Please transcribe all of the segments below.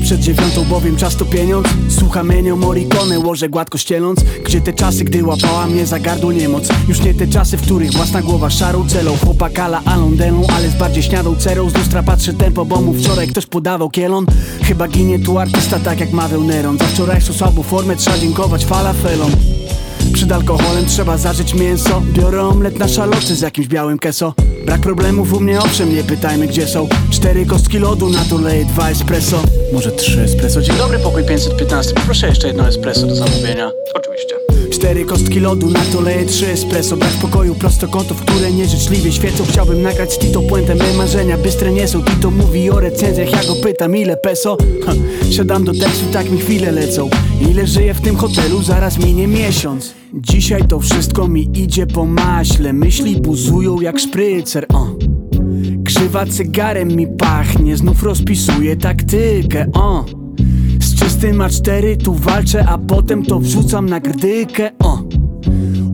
przed dziewiątą, bowiem czas to pieniądz. Słucham Ennio Morricone, łożę gładko ścieląc. Gdzie te czasy, gdy łapała mnie za gardło niemoc? Już nie te czasy, w których własna głowa szarą celą. Chłopakala Alą Delą, ale z bardziej śniadą cerą. Z lustra patrzy tempo, bo mu wczoraj ktoś podawał kielon. Chyba ginie tu artysta tak jak mawiał Neron. Za wczorajszą słabą formę trzeba dziękować falafelom. Przed alkoholem trzeba zażyć mięso. Biorę omlet na szaloty z jakimś białym keso Brak problemów u mnie owszem, nie pytajmy gdzie są. Cztery kostki lodu na to leję dwa espresso. Może trzy espresso. Dzień dobry, pokój 515 Poproszę jeszcze jedno espresso do zamówienia. Oczywiście. Cztery kostki lodu, na to leję trzy. Espresso Brak pokoju, prostokątów, które nieżyczliwie świecą. Chciałbym nagrać z Tito puentę, me marzenia bystre nie są. Tito mówi o recenzjach, ja go pytam ile peso? Ha, Siadam do tekstu, tak mi chwile lecą. Ile żyję w tym hotelu, zaraz minie miesiąc. Dzisiaj to wszystko mi idzie po maśle. Myśli buzują jak szprycer, o. Krzywa cygarem mi pachnie, znów rozpisuję taktykę, o Czystym A4 tu walczę, a potem to wrzucam na grdykę, o.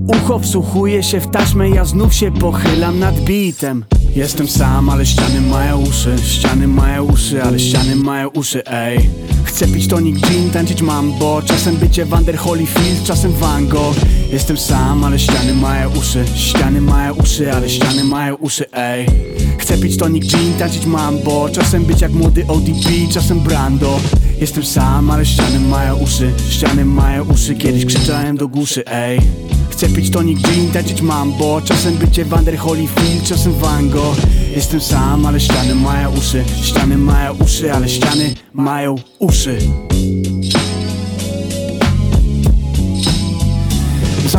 Ucho wsłuchuje się w taśmę, ja znów się pochylam nad bitem. Jestem sam, ale ściany mają uszy Ściany mają uszy, ale ściany mają uszy, ej. Chcę pić tonik gin, tańczyć mambo Czasem bycie Vander Holyfield, czasem Van Gogh. Jestem sam, ale ściany mają uszy Ściany mają uszy, ale ściany mają uszy, ej. Chcę pić tonik gin, tańczyć mambo Czasem być jak młody ODB, czasem Brando Jestem sam, ale ściany mają uszy. Ściany mają uszy, kiedyś krzyczałem do głuszy, ej. Chcę pić tonik gin, tańczyć mambo Czasem bycie Vander Holyfield, czasem Van Gogh. Jestem sam, ale ściany mają uszy. Ściany mają uszy, ale ściany mają uszy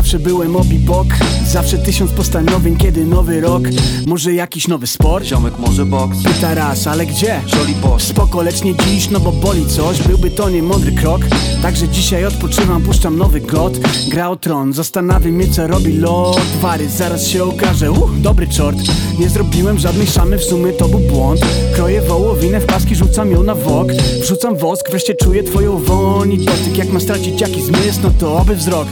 Zawsze byłem obibok Zawsze tysiąc postanowień, kiedy nowy rok? Może jakiś nowy sport? Ziomek może boks. Pyta raz, ale gdzie? Jolly. Spoko, lecz nie dziś, no bo boli coś. Byłby to niemądry krok. Także dzisiaj odpoczywam, puszczam nowy god Gra o tron, zastanawiam mnie co robi Lord Wary. Zaraz się okaże, uch, dobry czort. Nie zrobiłem żadnej szamy, w sumie to był błąd. Kroję wołowinę w paski, rzucam ją na wok. Wrzucam wosk, wreszcie czuję twoją woń i dotyk. Jak ma stracić jakiś zmysł, no to oby wzrok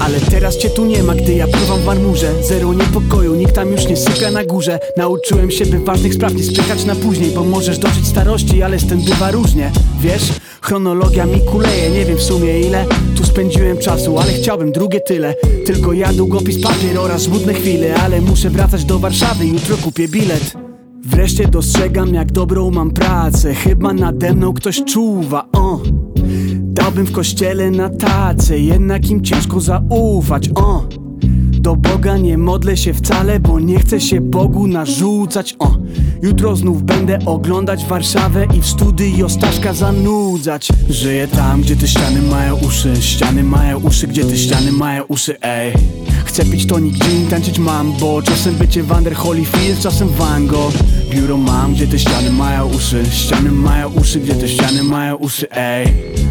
ale teraz cię tu nie ma, gdy ja pływam w marmurze. Zero niepokoju, nikt tam już nie sypia na górze. Nauczyłem się, by ważnych spraw nie spychać na później Bo możesz dożyć starości, ale z tym bywa różnie Wiesz, chronologia mi kuleje, nie wiem w sumie ile Tu spędziłem czasu, ale chciałbym drugie tyle. Tylko ja, długopis, papier oraz żmudne chwile Ale muszę wracać do Warszawy, jutro kupię bilet. Wreszcie dostrzegam, jak dobrą mam pracę. Chyba nade mną ktoś czuwa, o Dałbym w kościele na tacę, jednak im ciężko zaufać, o. Do Boga nie modlę się wcale, bo nie chcę się Bogu narzucać, o. Jutro znów będę oglądać Warszawę i w studio Staszka zanudzać. Żyję tam, gdzie te ściany mają uszy, ściany mają uszy, gdzie te ściany mają uszy, ej Chcę pić tonik gin, tańczyć mambo. Czasem bycie Vander Holyfield, czasem Van Gogh. Biuro mam, gdzie te ściany mają uszy. Ściany mają uszy, gdzie te ściany mają uszy, ej.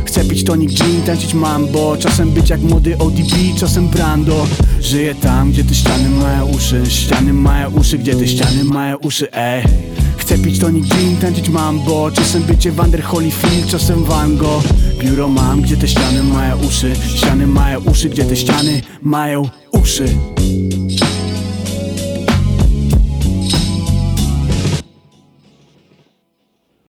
Chcę pić tonik gin, tańczyć mambo. Czasem być jak młody ODB, czasem Brando. Żyję tam, gdzie te ściany mają uszy. Ściany mają uszy, gdzie te ściany mają uszy, ej. Chcę pić tonik gin, tańczyć mambo. Czasem bycie Vander Holyfield, czasem Van Gogh. Biuro mam, gdzie te ściany mają uszy. Ściany mają uszy, gdzie te ściany mają uszy